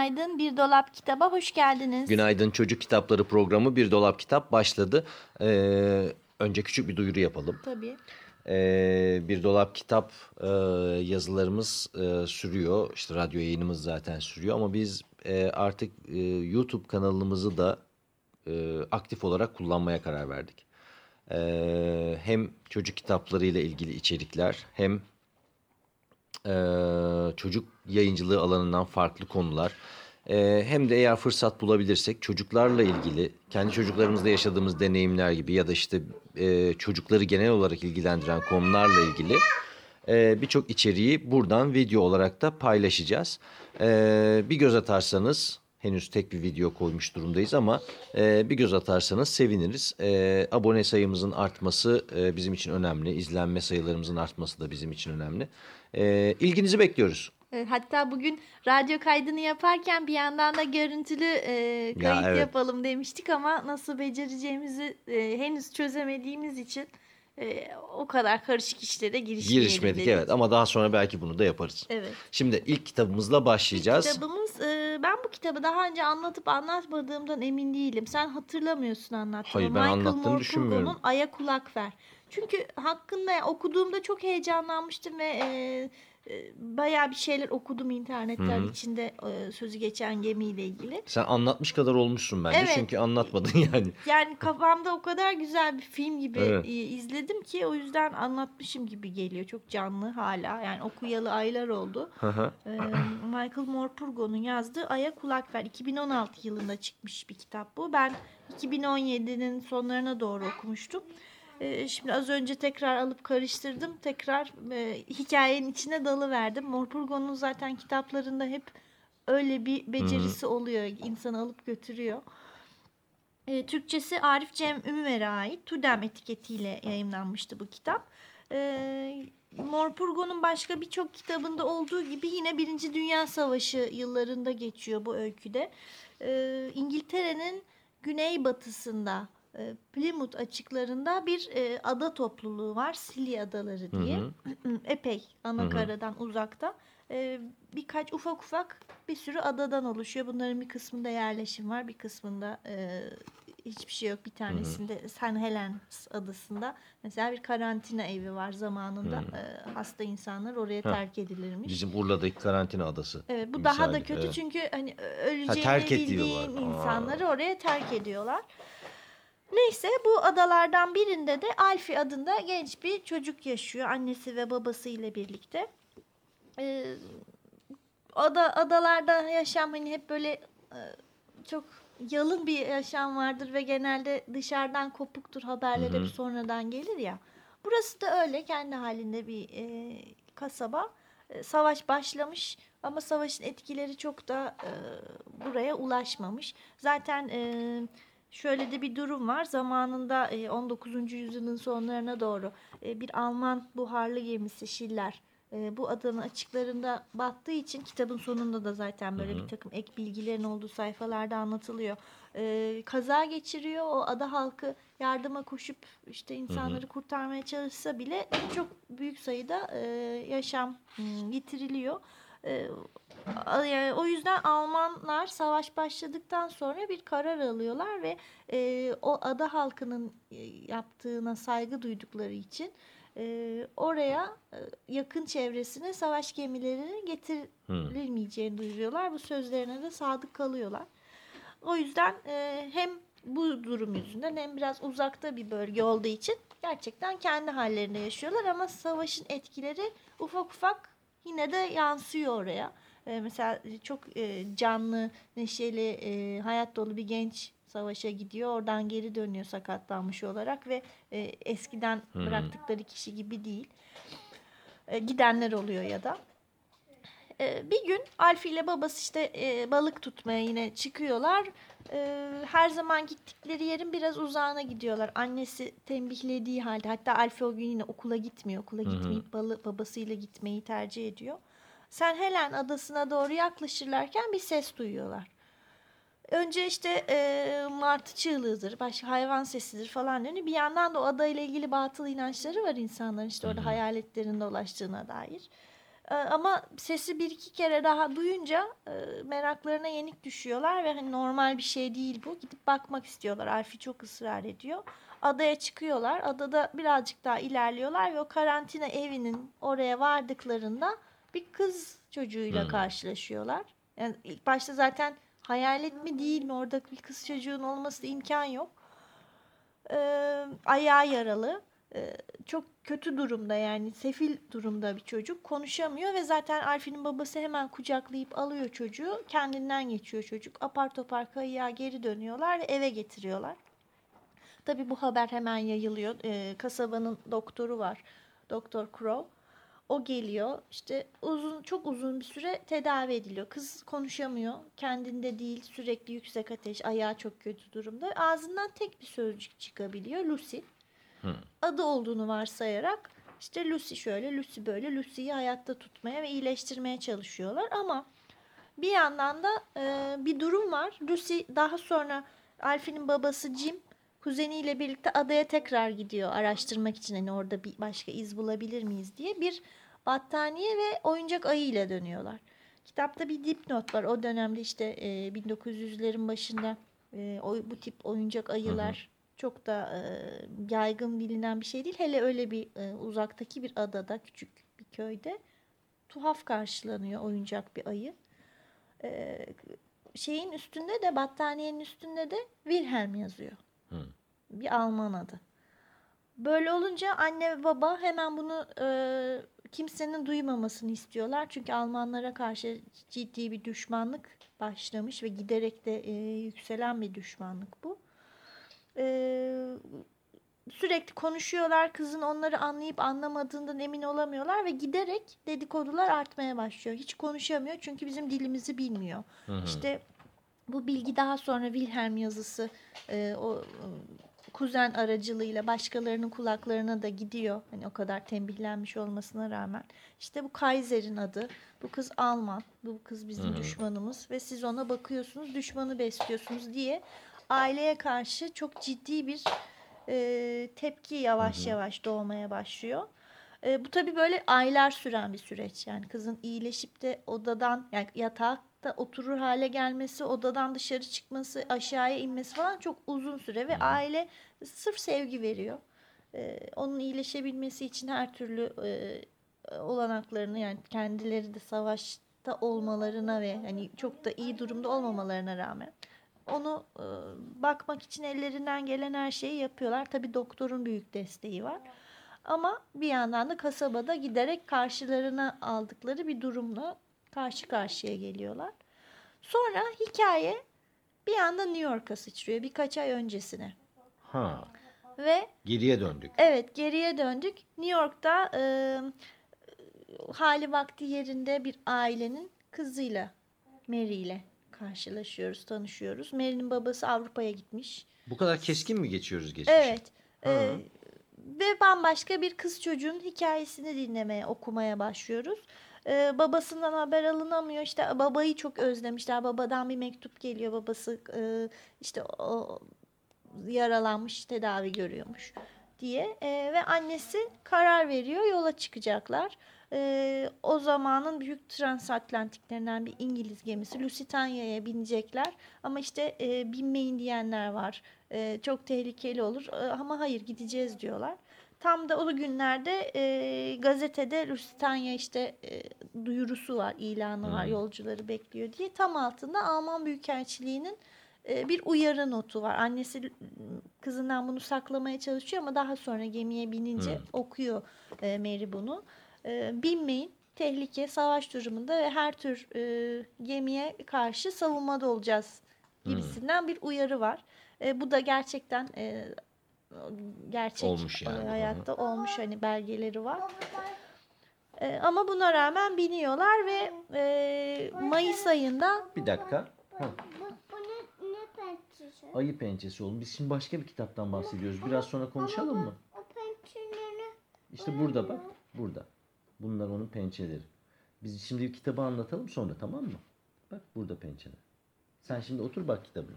Günaydın Bir Dolap Kitaba hoş geldiniz. Günaydın Çocuk Kitapları programı Bir Dolap Kitap başladı. Ee, önce küçük bir duyuru yapalım. Tabii. Ee, bir Dolap Kitap e, yazılarımız e, sürüyor. İşte radyo yayınımız zaten sürüyor ama biz e, artık e, YouTube kanalımızı da e, aktif olarak kullanmaya karar verdik. E, hem çocuk kitapları ile ilgili içerikler hem e, çocuk yayıncılığı alanından farklı konular. E, hem de eğer fırsat bulabilirsek çocuklarla ilgili kendi çocuklarımızda yaşadığımız deneyimler gibi ya da işte e, çocukları genel olarak ilgilendiren konularla ilgili e, birçok içeriği buradan video olarak da paylaşacağız. E, bir göz atarsanız henüz tek bir video koymuş durumdayız ama e, bir göz atarsanız seviniriz. E, abone sayımızın artması e, bizim için önemli. İzlenme sayılarımızın artması da bizim için önemli. E, ilginizi bekliyoruz. E, Hatta bugün radyo kaydını yaparken bir yandan da görüntülü e, kayıt evet. yapalım demiştik ama nasıl becereceğimizi e, henüz çözemediğimiz için e, o kadar karışık işlere Girişmedik dedik. evet ama daha sonra belki bunu da yaparız. Evet. Şimdi ilk kitabımızla başlayacağız. Kitabımız e, ben bu kitabı daha önce anlatıp anlatmadığımdan emin değilim. Sen hatırlamıyorsun anlattığımı. Hayır, ben anlattığımı düşünmüyorum. Morpurgo'nun Aya Kulak Ver. Çünkü hakkında okuduğumda çok heyecanlanmıştım ve e, e, bayağı bir şeyler okudum internetler Hı hı. içinde e, sözü geçen gemiyle ilgili. Sen anlatmış kadar olmuşsun bence Evet. çünkü anlatmadın yani. Yani kafamda o kadar güzel bir film gibi Evet. e, izledim ki o yüzden anlatmışım gibi geliyor. Çok canlı hala. Yani okuyalı aylar oldu. Ee, Michael Morpurgo'nun yazdığı Aya Kulak Ver 2016 yılında çıkmış bir kitap bu. Ben 2017'nin sonlarına doğru okumuştum. Ee, şimdi az önce tekrar alıp karıştırdım. Tekrar e, hikayenin içine dalıverdim. Morpurgo'nun zaten kitaplarında hep öyle bir becerisi oluyor. İnsanı alıp götürüyor. E, Türkçesi Arif Cem Ümüver'e ait Tudem etiketiyle yayımlanmıştı bu kitap. E, Morpurgo'nun başka birçok kitabında olduğu gibi yine Birinci Dünya Savaşı yıllarında geçiyor bu öyküde. E, İngiltere'nin güneybatısında Plymouth açıklarında bir e, ada topluluğu var. Scilly Adaları diye. Hı Epey ana karadan uzakta. E, birkaç ufak ufak bir sürü adadan oluşuyor. Bunların bir kısmında yerleşim var, bir kısmında e, hiçbir şey yok. Bir tanesinde St. Helens adasında mesela bir karantina evi var zamanında. E, hasta insanlar oraya terk edilirmiş. Bizim Urla'daki karantina adası. Evet bu daha da misali, kötü evet. çünkü hani öleceğini terk bildiğin. Aa. insanları oraya terk ediyorlar. Neyse bu adalardan birinde de Alfie adında genç bir çocuk yaşıyor annesi ve babası ile birlikte. Ee, ada adalarda yaşam hani hep böyle e, çok yalın bir yaşam vardır ve genelde dışarıdan kopuktur haberler Hı hı. hep sonradan gelir ya. Burası da öyle kendi halinde bir e, kasaba. E, savaş başlamış ama savaşın etkileri çok da e, buraya ulaşmamış. Zaten e, şöyle de bir durum var. Zamanında e, 19. yüzyılın sonlarına doğru e, bir Alman buharlı gemisi Schiller e, bu adanın açıklarında battığı için kitabın sonunda da zaten böyle bir takım ek bilgilerin olduğu sayfalarda anlatılıyor. E, kaza geçiriyor. O ada halkı yardıma koşup işte insanları kurtarmaya çalışsa bile çok büyük sayıda e, yaşam hmm, yitiriliyor. E, a- yani o yüzden Almanlar savaş başladıktan sonra bir karar alıyorlar ve e, o ada halkının e, yaptığına saygı duydukları için e, oraya e, yakın çevresine savaş gemilerinin getirilmeyeceğini duyuruyorlar. Bu sözlerine de sadık kalıyorlar. O yüzden e, hem bu durum yüzünden hem biraz uzakta bir bölge olduğu için gerçekten kendi hallerinde yaşıyorlar ama savaşın etkileri ufak ufak yine de yansıyor oraya. E, mesela çok e, canlı, neşeli, e, hayat dolu bir genç savaşa gidiyor. Oradan geri dönüyor sakatlanmış olarak ve e, eskiden bıraktıkları kişi gibi değil. E, gidenler oluyor ya da. E, bir gün Alfi ile babası işte e, balık tutmaya yine çıkıyorlar. E, her zaman gittikleri yerin biraz uzağına gidiyorlar. Annesi tembihlediği halde hatta Alfi o gün yine okula gitmiyor. Okula gitmeyip balı, babasıyla gitmeyi tercih ediyor. Sen Helen adasına doğru yaklaşırlarken bir ses duyuyorlar. Önce işte e, martı çığlığıdır, başka hayvan sesidir falan deniyor. Bir yandan da o adayla ilgili batıl inançları var insanların işte orada hayaletlerin dolaştığına dair. E, ama sesi bir iki kere daha duyunca e, meraklarına yenik düşüyorlar ve hani normal bir şey değil bu. Gidip bakmak istiyorlar. Alfi çok ısrar ediyor. Adaya çıkıyorlar. Adada birazcık daha ilerliyorlar ve o karantina evinin oraya vardıklarında bir kız çocuğuyla Hmm. karşılaşıyorlar. Yani ilk başta zaten hayalet mi değil mi orada bir kız çocuğun olması da imkan yok. Ee, ayağı yaralı. Çok kötü durumda yani sefil durumda bir çocuk. Konuşamıyor ve zaten Alfi'nin babası hemen kucaklayıp alıyor çocuğu. Kendinden geçiyor çocuk. Apar topar kayığa geri dönüyorlar ve eve getiriyorlar. Tabii bu haber hemen yayılıyor. Kasabanın doktoru var. Doktor Crow. O geliyor. İşte uzun çok uzun bir süre tedavi ediliyor. Kız konuşamıyor. Kendinde değil. Sürekli yüksek ateş. Ayağı çok kötü durumda. Ağzından tek bir sözcük çıkabiliyor. Lucy. Hı. Adı olduğunu varsayarak işte Lucy şöyle, Lucy böyle. Lucy'yi hayatta tutmaya ve iyileştirmeye çalışıyorlar. Ama bir yandan da e, bir durum var. Lucy daha sonra Alfie'nin babası Jim kuzeniyle birlikte adaya tekrar gidiyor araştırmak için hani orada bir başka iz bulabilir miyiz diye bir battaniye ve oyuncak ayı ile dönüyorlar. Kitapta bir dipnot var. O dönemde işte e, 1900'lerin başında e, o, bu tip oyuncak ayılar çok da e, yaygın bilinen bir şey değil. Hele öyle bir e, uzaktaki bir adada, küçük bir köyde tuhaf karşılanıyor oyuncak bir ayı. E, şeyin üstünde de battaniyenin üstünde de Wilhelm yazıyor. Hı. Bir Alman adı. Böyle olunca anne ve baba hemen bunu e, kimsenin duymamasını istiyorlar. Çünkü Almanlara karşı ciddi bir düşmanlık başlamış ve giderek de e, yükselen bir düşmanlık bu. E, sürekli konuşuyorlar. Kızın onları anlayıp anlamadığından emin olamıyorlar ve giderek dedikodular artmaya başlıyor. Hiç konuşamıyor çünkü bizim dilimizi bilmiyor. Hı hı. İşte bu bilgi daha sonra Wilhelm yazısı e, o kuzen aracılığıyla başkalarının kulaklarına da gidiyor. Hani o kadar tembihlenmiş olmasına rağmen. İşte bu Kaiser'in adı. Bu kız Alman. Bu kız bizim hı. düşmanımız ve siz ona bakıyorsunuz, düşmanı besliyorsunuz diye aileye karşı çok ciddi bir e, tepki yavaş Hı hı. yavaş doğmaya başlıyor. E, bu tabii böyle aylar süren bir süreç. Yani kızın iyileşip de odadan yani yatakta oturur hale gelmesi, odadan dışarı çıkması, aşağıya inmesi falan çok uzun süre ve aile sırf sevgi veriyor. E, onun iyileşebilmesi için her türlü e, olanaklarını yani kendileri de savaşta olmalarına ve hani çok da iyi durumda olmamalarına rağmen onu e, bakmak için ellerinden gelen her şeyi yapıyorlar. Tabii doktorun büyük desteği var. Ama bir yandan da kasabada giderek karşılarına aldıkları bir durumla karşı karşıya geliyorlar. Sonra hikaye bir anda New York'a sıçrıyor birkaç ay öncesine. Ha. Ve Geriye döndük. Evet geriye döndük. New York'ta e, hali vakti yerinde bir ailenin kızıyla Mary ile karşılaşıyoruz, tanışıyoruz. Mary'nin babası Avrupa'ya gitmiş. Bu kadar keskin mi geçiyoruz geçmişi? Evet. E, ve bambaşka bir kız çocuğun hikayesini dinlemeye, okumaya başlıyoruz. E, babasından haber alınamıyor. İşte babayı çok özlemişler. Babadan bir mektup geliyor. Babası e, işte o yaralanmış, tedavi görüyormuş diye E, ve annesi karar veriyor yola çıkacaklar. E, o zamanın büyük transatlantiklerinden bir İngiliz gemisi Lusitania'ya binecekler ama işte e, binmeyin diyenler var. E, çok tehlikeli olur E, ama hayır gideceğiz diyorlar. Tam da o günlerde e, gazetede Lusitania işte e, duyurusu var, ilanı var, yolcuları bekliyor diye. Tam altında Alman Büyükelçiliği'nin bir uyarı notu var. Annesi kızından bunu saklamaya çalışıyor ama daha sonra gemiye binince Hmm. okuyor e, Mary bunu. E, binmeyin, tehlike, savaş durumunda ve her tür e, gemiye karşı savunmada olacağız gibisinden bir uyarı var. E, bu da gerçekten e, gerçek Olmuş yani. hayatta olmuş hani belgeleri var. Ama buna rağmen biniyorlar ve e, Mayıs ayında Bir dakika. Ha, Bu, bu ne, ne pençesi? Ayı pençesi oğlum. Biz şimdi başka bir kitaptan bahsediyoruz. Biraz sonra konuşalım mı? O pençeleri İşte burada bak. Burada. Bunlar onun pençeleri. Biz şimdi kitabı anlatalım sonra tamam mı? Bak burada pençeler. Sen şimdi otur bak kitabına.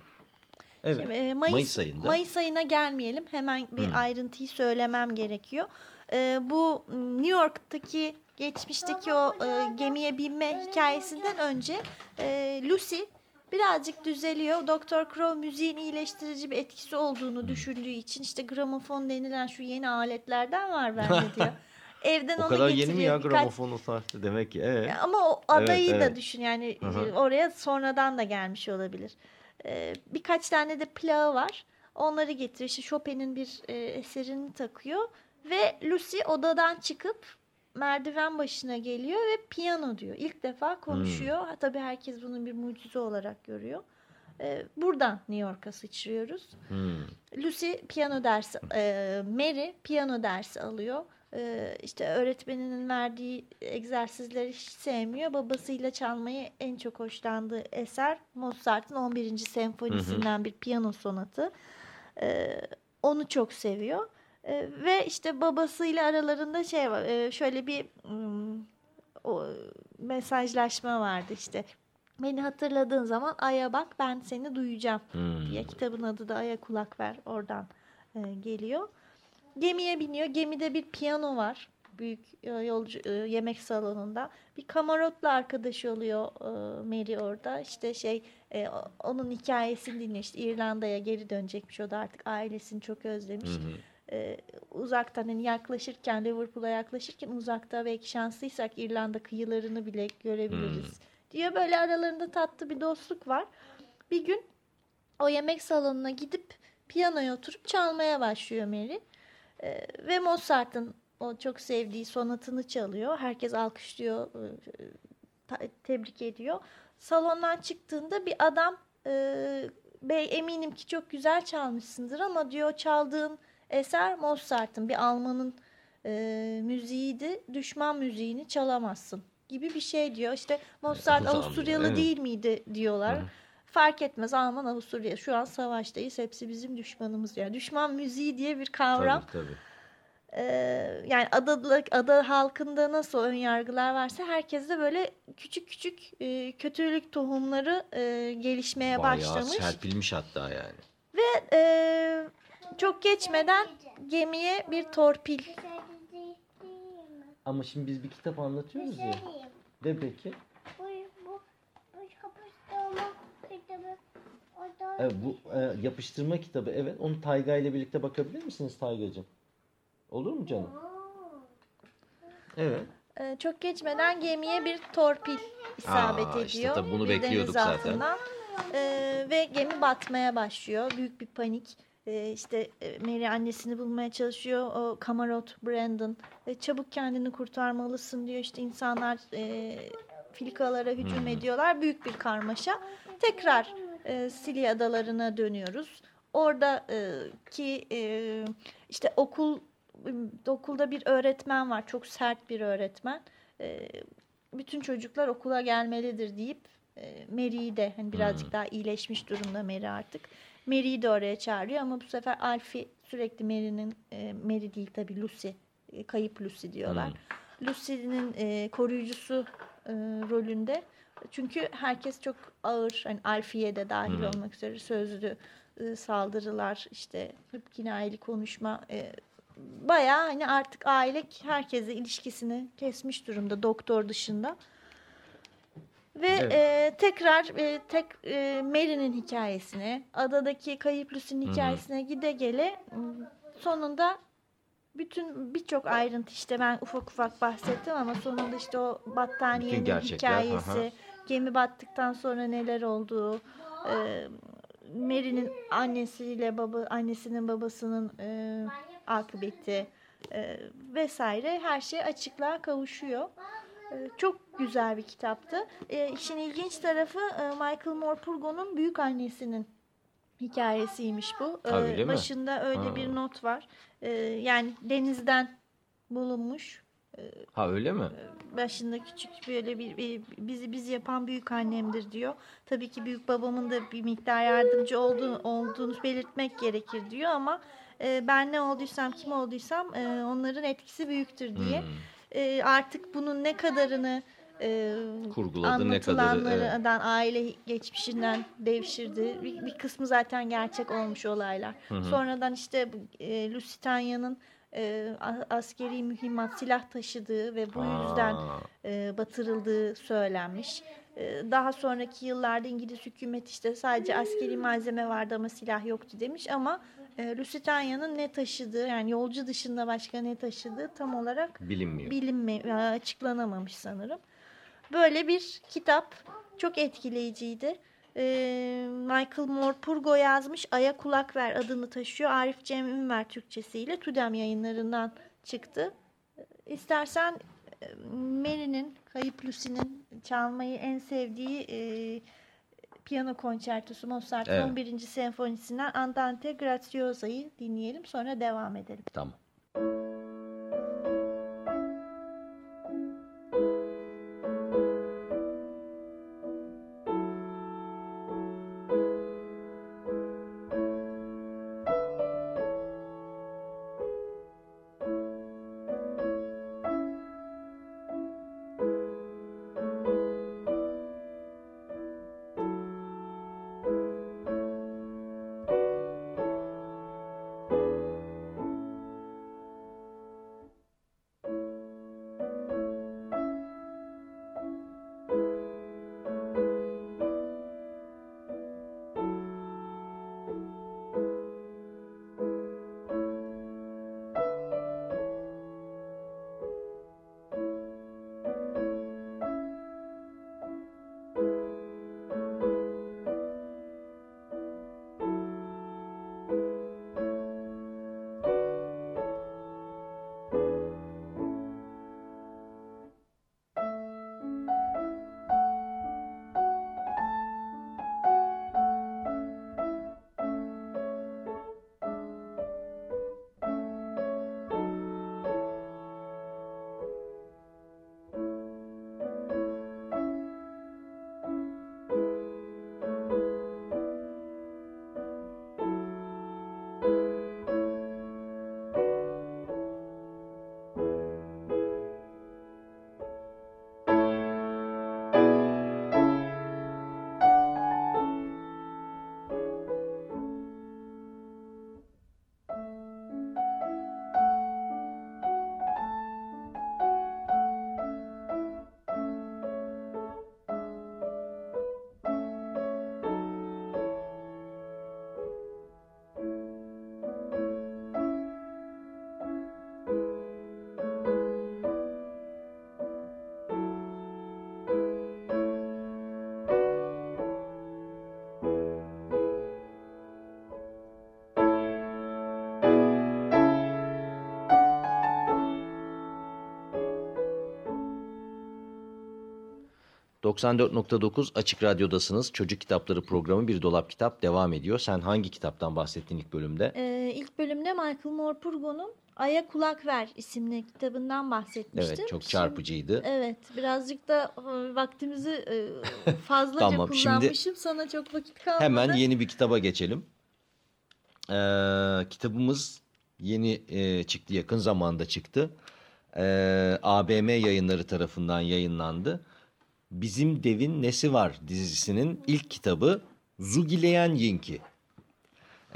Evet. Şimdi, e, Mayıs, Mayıs ayında. Mayıs ayına gelmeyelim. Hemen bir ayrıntıyı söylemem gerekiyor. E, bu New York'taki geçmişteki o e, gemiye binme hikayesinden önce e, Lucy birazcık düzeliyor. Doktor Crow müziğin iyileştirici bir etkisi olduğunu düşündüğü için işte gramofon denilen şu yeni aletlerden var bende diyor. Evden O kadar yeni mi ya gramofonu sarktı demek ki. Ee? ama o adayı Evet, da evet. düşün yani hı. e, oraya sonradan da gelmiş olabilir. Ee, birkaç tane de plağı var. Onları getiriyor. İşte Chopin'in bir e, eserini takıyor ve Lucy odadan çıkıp merdiven başına geliyor ve piyano diyor. İlk defa konuşuyor. Hmm. Ha, Tabii herkes bunu bir mucize olarak görüyor. Ee, buradan New York'a sıçrıyoruz. Hmm. Lucy piyano dersi, e, Mary piyano dersi alıyor. E, işte öğretmeninin verdiği egzersizleri hiç sevmiyor. Babasıyla çalmayı en çok hoşlandığı eser Mozart'ın 11. senfonisinden bir piyano sonatı. E, onu çok seviyor. E, ve işte babasıyla aralarında şey var. e, şöyle bir o mesajlaşma vardı işte. Beni hatırladığın zaman aya bak ben seni duyacağım Hmm. diye kitabın adı da Aya Kulak Ver oradan e, geliyor. Gemiye biniyor. Gemide bir piyano var. Büyük e, yolcu e, yemek salonunda. Bir kamarotla arkadaş oluyor e, Mary orada. İşte şey e, onun hikayesini dinliyor. İşte İrlanda'ya geri dönecekmiş. O da artık ailesini çok özlemiş. Hı. E, uzaktan hani yaklaşırken Liverpool'a yaklaşırken uzakta belki şanslıysak İrlanda kıyılarını bile görebiliriz diyor. Böyle aralarında tatlı bir dostluk var. Bir gün o yemek salonuna gidip piyanoya oturup çalmaya başlıyor Mary. Ee, ve Mozart'ın o çok sevdiği sonatını çalıyor. Herkes alkışlıyor, e, tebrik ediyor. Salondan çıktığında bir adam e, bey eminim ki çok güzel çalmışsındır ama diyor çaldığın eser Mozart'ın bir Alman'ın e, müziğiydi. Düşman müziğini çalamazsın gibi bir şey diyor. İşte Mozart Avusturyalı evet. değil miydi diyorlar. Hı. Fark etmez Alman Avusturya. Şu an savaştayız. Hepsi bizim düşmanımız. Yani düşman müziği diye bir kavram. Tabii tabii. Ee, yani ada, ada halkında nasıl ön yargılar varsa herkeste böyle küçük küçük e, kötülük tohumları e, gelişmeye Bayağı başlamış. serpilmiş hatta yani. Ve e, çok geçmeden gemiye bir torpil? Ama şimdi biz bir kitap anlatıyoruz ya. De peki. Evet, bu e, yapıştırma kitabı evet. Onu Tayga ile birlikte bakabilir misiniz Taygacığım? Olur mu canım? Evet. e, çok geçmeden gemiye bir torpil isabet Aa, ediyor. işte tabii bunu bekliyorduk zaten. E, ve gemi batmaya başlıyor. Büyük bir panik. E, işte e, Mary annesini bulmaya çalışıyor. O kamarot Brandon e, çabuk kendini kurtarmalısın diyor. İşte insanlar e, filikalara hücum ediyorlar. Büyük bir karmaşa. Tekrar e, Scilly adalarına dönüyoruz. Orada e, ki e, işte okul okulda bir öğretmen var. Çok sert bir öğretmen. E, bütün çocuklar okula gelmelidir deyip e, Mary'i de hani birazcık daha iyileşmiş durumda Mary artık. Mary'i de oraya çağırıyor ama bu sefer Alfie sürekli Mary'nin e, Mary değil tabii Lucy e, kayıp Lucy diyorlar. Lucy'nin e, koruyucusu e, rolünde. Çünkü herkes çok ağır hani Alfie'ye de dahil Hı. olmak üzere sözlü e, saldırılar işte hep kinayeli konuşma e, bayağı hani artık aile herkese ilişkisini kesmiş durumda doktor dışında. Ve Evet. e, tekrar e, tek e, Mary'nin hikayesine, adadaki kayıp Lucy'nin Hı hı. hikayesine gide gele sonunda bütün birçok ayrıntı işte ben ufak ufak bahsettim ama sonunda işte o battaniyenin hikayesi, aha. gemi battıktan sonra neler olduğu, e, Mary'nin annesiyle baba annesinin babasının e, akıbeti e, vesaire her şey açıklığa kavuşuyor. E, çok güzel bir kitaptı. E, işin ilginç tarafı e, Michael Morpurgo'nun büyük annesinin hikayesiymiş bu. E, Ha, öyle mi? başında öyle Ha. bir not var. Yani denizden bulunmuş. Ha öyle mi? başında küçük böyle bir, bir- bizi biz yapan büyük annemdir diyor. Tabii ki büyük babamın da bir miktar yardımcı olduğunu, olduğunu belirtmek gerekir diyor ama ben ne olduysam kim olduysam onların etkisi büyüktür diye. Hmm. E, artık bunun ne kadarını e, Kurguladı, ne kadarı, anlatılanlardan aile geçmişinden devşirdi. Bir, bir kısmı zaten gerçek olmuş olaylar. Sonradan işte e, Lusitania'nın e, askeri mühimmat silah taşıdığı ve bu yüzden Aa. e, batırıldığı söylenmiş. E, daha sonraki yıllarda İngiliz hükümet işte sadece askeri malzeme vardı ama silah yoktu demiş ama e, Lusitania'nın ne taşıdığı yani yolcu dışında başka ne taşıdığı tam olarak Bilinmiyor. bilinme e, açıklanamamış sanırım. Böyle bir kitap çok etkileyiciydi. Ee, Michael Moore Purgo yazmış. Aya kulak ver adını taşıyor. Arif Cem Ünver Türkçesiyle Tudem yayınlarından çıktı. İstersen e, Mary'nin, Kayıp Lucy'nin çalmayı en sevdiği e, piyano konçertosu Mozart'ın Evet. 11. senfonisinden Andante Graziosa'yı dinleyelim sonra devam edelim. Tamam. ...94.9 Açık Radyo'dasınız. Çocuk Kitapları programı Bir Dolap Kitap devam ediyor. Sen hangi kitaptan bahsettin ilk bölümde? Ee, ilk bölümde Michael Moore Purgo'nun Aya Kulak Ver isimli kitabından bahsetmiştim. Evet çok Şimdi- çarpıcıydı. evet birazcık da e, vaktimizi e, fazlaca Tamam, şimdi kullanmışım. Sana çok vakit kalmadı. Hemen yeni bir kitaba geçelim. Ee, kitabımız yeni e, çıktı, yakın zamanda çıktı. Ee, ABM yayınları tarafından yayınlandı. Bizim Devin Nesi Var dizisinin ilk kitabı Zugileyen Yinki.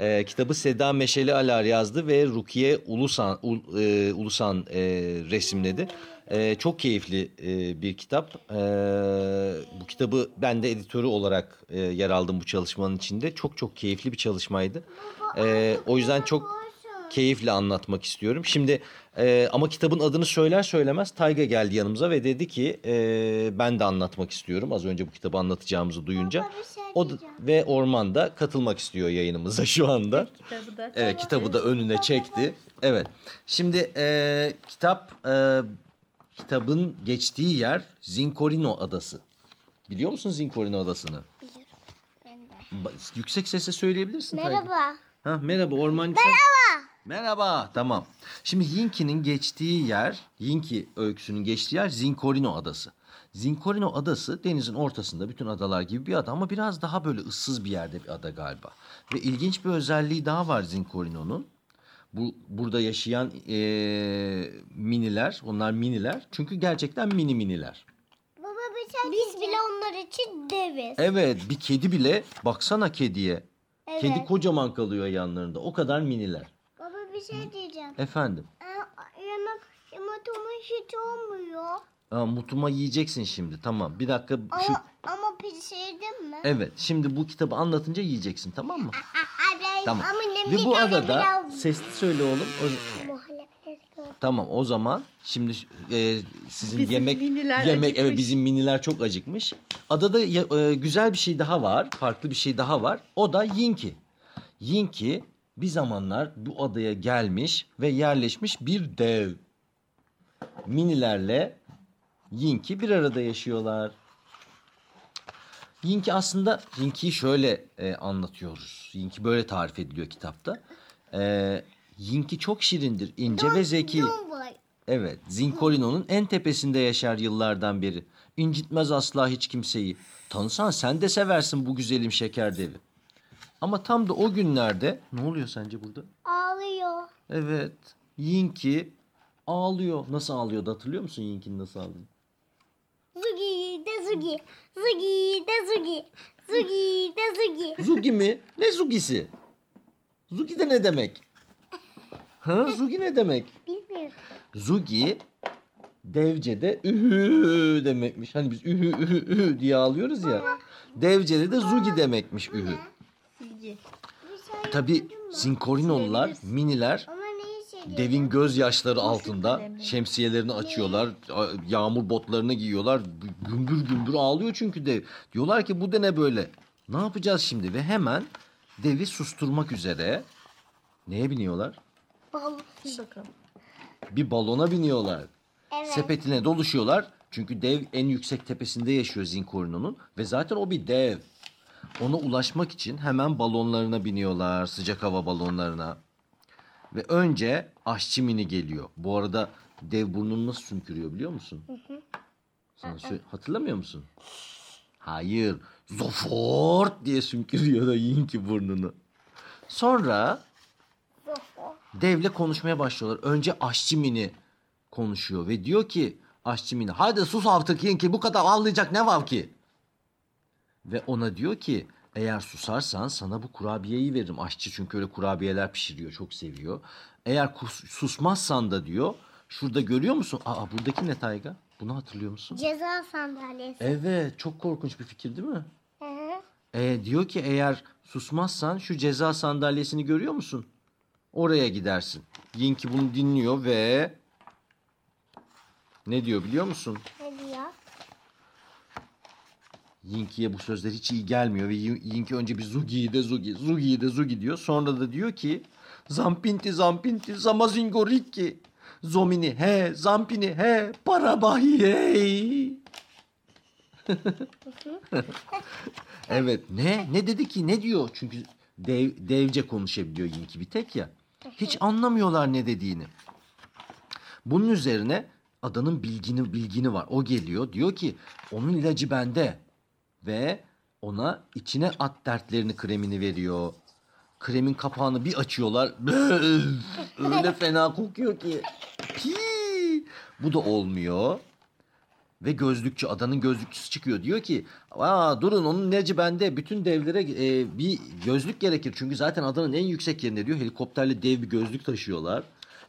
Ee, kitabı Seda Meşeli Alar yazdı ve Rukiye Ulusan, Ul- e, Ulusan e, resimledi. E, çok keyifli e, bir kitap. E, bu kitabı ben de editörü olarak e, yer aldım bu çalışmanın içinde. Çok çok keyifli bir çalışmaydı. E, o yüzden çok keyifle anlatmak istiyorum. Şimdi e, ama kitabın adını söyler söylemez Tayga geldi yanımıza ve dedi ki e, ben de anlatmak istiyorum. Az önce bu kitabı anlatacağımızı duyunca. Şey O da, ve Orman da katılmak istiyor yayınımıza şu anda. Kitabı da. Evet kitabı da önüne çekti. Evet. Şimdi e, kitap e, kitabın geçtiği yer Zincorino Adası. Biliyor musun Zincorino Adası'nı? Bilirim. Ben de. Ba- Yüksek sesle söyleyebilirsin. Tayga. Merhaba. Ha, merhaba Ormancı. Merhaba. Merhaba. Tamam. Şimdi Yinki'nin geçtiği yer, Yinki öyküsünün geçtiği yer Zinkorino Adası. Zinkorino Adası denizin ortasında bütün adalar gibi bir ada ama biraz daha böyle ıssız bir yerde bir ada galiba. Ve ilginç bir özelliği daha var Zinkorino'nun. Bu burada yaşayan eee, miniler, onlar miniler. Çünkü gerçekten mini miniler. Baba bir şey Biz bile onlar için deviz. Evet, bir kedi bile baksana kediye. Evet. Kedi kocaman kalıyor yanlarında. O kadar miniler. Bir şey diyeceğim. Efendim. Ee, yemek yematomu hiç olmuyor. Aa, mutuma yiyeceksin şimdi. Tamam. Bir dakika. Şu... Ama, ama pişirdim mi? Evet. Şimdi bu kitabı anlatınca yiyeceksin. Tamam mı? Abi, Tamam. Ama Ve bir bu adada biraz- sesli söyle oğlum. O-. Tamam o zaman şimdi e, sizin Bizim yemek yemek evet acıkmış. bizim miniler çok acıkmış. Adada e, güzel bir şey daha var. Farklı bir şey daha var. O da Yinki. Yinki bir zamanlar bu adaya gelmiş ve yerleşmiş bir dev. Minilerle Yinki bir arada yaşıyorlar. Yinki aslında Yinki'yi şöyle e, anlatıyoruz. Yinki böyle tarif ediliyor kitapta. E, Yinki çok şirindir, ince ve zeki. Evet, Zinkolino'nun en tepesinde yaşar yıllardan beri. İncitmez asla hiç kimseyi. Tanısan sen de seversin bu güzelim şeker devi. Ama tam da o günlerde... Ne oluyor sence burada? Ağlıyor. Evet, Yinki ağlıyor. Nasıl ağlıyordu hatırlıyor musun Yinki'nin nasıl ağladığını? Zugi de Zugi. Zugi de Zugi. Zugi de Zugi. Zugi mi? Ne Zugi'si? Zugi de ne demek? Ha, Zugi ne demek? Bilmiyorum. Zugi Devce'de ühü demekmiş. Hani biz ühü ühü ühü diye ağlıyoruz ya. Devce'de de Zugi demekmiş ühü. Tabi Zinkorinolular, miniler devin gözyaşları altında şemsiyelerini açıyorlar. Yağmur botlarını giyiyorlar. Gümbür gümbür ağlıyor çünkü dev. Diyorlar ki bu da ne böyle? Ne yapacağız şimdi? Ve hemen devi susturmak üzere neye biniyorlar? Bal. Bir bakalım. Bir balona biniyorlar. Evet. Sepetine doluşuyorlar. Çünkü dev en yüksek tepesinde yaşıyor Zinkorino'nun. Ve zaten o bir dev. Ona ulaşmak için hemen balonlarına biniyorlar. Sıcak hava balonlarına. Ve önce aşçı mini geliyor. Bu arada dev burnunu nasıl sümkürüyor biliyor musun? Sana sö- hatırlamıyor musun? Hayır. Zofort diye sümkürüyor da Yinki burnunu. Sonra devle konuşmaya başlıyorlar. Önce aşçı mini konuşuyor ve diyor ki aşçı mini hadi sus artık Yinki bu kadar ağlayacak ne var ki? Ve ona diyor ki eğer susarsan sana bu kurabiyeyi veririm. Aşçı çünkü öyle kurabiyeler pişiriyor çok seviyor. Eğer susmazsan da diyor şurada görüyor musun? Aa buradaki ne Tayga? Bunu hatırlıyor musun? Ceza sandalyesi. Evet çok korkunç bir fikir değil mi? Hı hı. E, diyor ki eğer susmazsan şu ceza sandalyesini görüyor musun? Oraya gidersin. Yinki bunu dinliyor ve ne diyor biliyor musun? Yinki'ye bu sözler hiç iyi gelmiyor ve Yin- Yinki önce bir Zugi'yi de Zugi, Zugi'yi de Zugi diyor. Sonra da diyor ki Zampinti zampinti zamazingo rikki Zomini he zampini he parabahi hey. evet ne ne dedi ki ne diyor çünkü dev, devce konuşabiliyor Yinki bir tek ya. Hiç anlamıyorlar ne dediğini. Bunun üzerine adanın bilgini bilgini var. O geliyor diyor ki onun ilacı bende ve ona içine at dertlerini kremini veriyor. Kremin kapağını bir açıyorlar. Öyle fena kokuyor ki. Hii! Bu da olmuyor. Ve gözlükçü adanın gözlükçüsü çıkıyor. Diyor ki Aa, durun onun ilacı bende. Bütün devlere e, bir gözlük gerekir. Çünkü zaten adanın en yüksek yerinde diyor. Helikopterle dev bir gözlük taşıyorlar.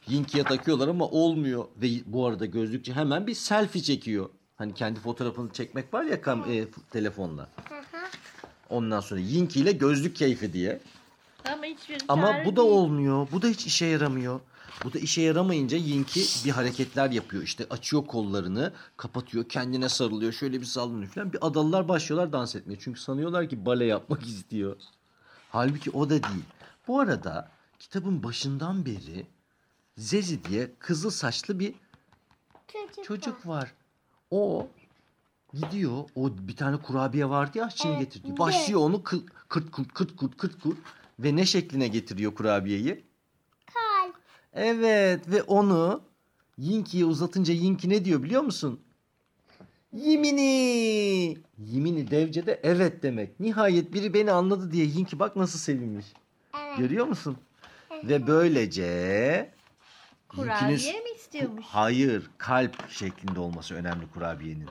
Yinki'ye takıyorlar ama olmuyor. Ve bu arada gözlükçü hemen bir selfie çekiyor. Hani kendi fotoğrafını çekmek var ya kam, e, telefonla. Ondan sonra Yinki ile gözlük keyfi diye. Ama hiçbir Ama çare bu da değil. olmuyor. Bu da hiç işe yaramıyor. Bu da işe yaramayınca Yinki bir hareketler yapıyor. İşte açıyor kollarını, kapatıyor, kendine sarılıyor. Şöyle bir sallanıyor falan. Bir adalılar başlıyorlar dans etmeye. Çünkü sanıyorlar ki bale yapmak istiyor. Halbuki o da değil. Bu arada kitabın başından beri Zezi diye kızıl saçlı bir Çocuk. çocuk var. O gidiyor. O bir tane kurabiye vardı ya aşçının Evet, getirdiği. Başlıyor onu kı- kırt kurt kırt kurt kırt kurt ve ne şekline getiriyor kurabiyeyi? Kalp. Evet ve onu Yinki'ye uzatınca Yinki ne diyor biliyor musun? Yimini. Yimini devce de evet demek. Nihayet biri beni anladı diye Yinki bak nasıl sevinmiş. Evet. Görüyor musun? Ve böylece Kurabiye Yinkiniz- mi istiyormuş? Hayır, kalp şeklinde olması önemli kurabiyenin.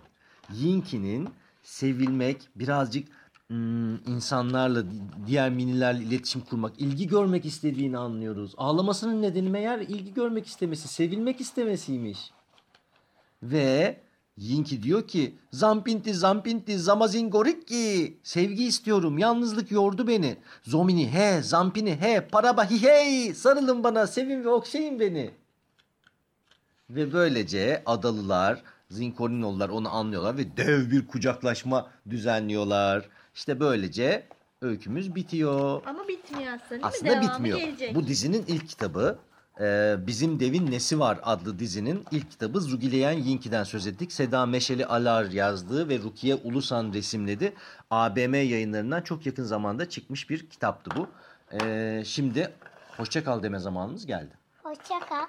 Yinki'nin sevilmek, birazcık hmm, insanlarla, di- diğer minilerle iletişim kurmak, ilgi görmek istediğini anlıyoruz. Ağlamasının nedeni meğer ilgi görmek istemesi, sevilmek istemesiymiş. Ve Yinki diyor ki Zampinti zampinti zamazingorikki Sevgi istiyorum yalnızlık yordu beni Zomini he zampini he paraba hi hey Sarılın bana sevin ve okşayın beni Ve böylece adalılar Zinkorinolular onu anlıyorlar ve dev bir kucaklaşma düzenliyorlar. İşte böylece öykümüz bitiyor. Ama bitmiyor aslında Aslında? Devamı bitmiyor. gelecek. Bu dizinin ilk kitabı. Ee, Bizim Devin Nesi Var adlı dizinin ilk kitabı Zugileyen Yinki'den söz ettik. Seda Meşeli Alar yazdığı ve Rukiye Ulusan resimledi. ABM yayınlarından çok yakın zamanda çıkmış bir kitaptı bu. Ee, şimdi hoşça kal deme zamanımız geldi. Hoşça kal.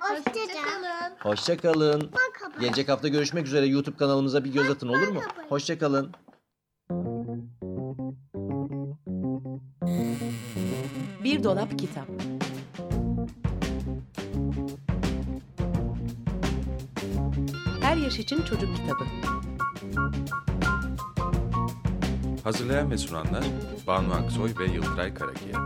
Hoşça kalın. Gelecek hafta görüşmek üzere. YouTube kanalımıza bir göz atın olur mu? Hoşça kalın. Bir dolap kitap. Her yaş için çocuk kitabı. Hazırlayan ve sunanlar Banu Aksoy ve Yıldıray Karakiya.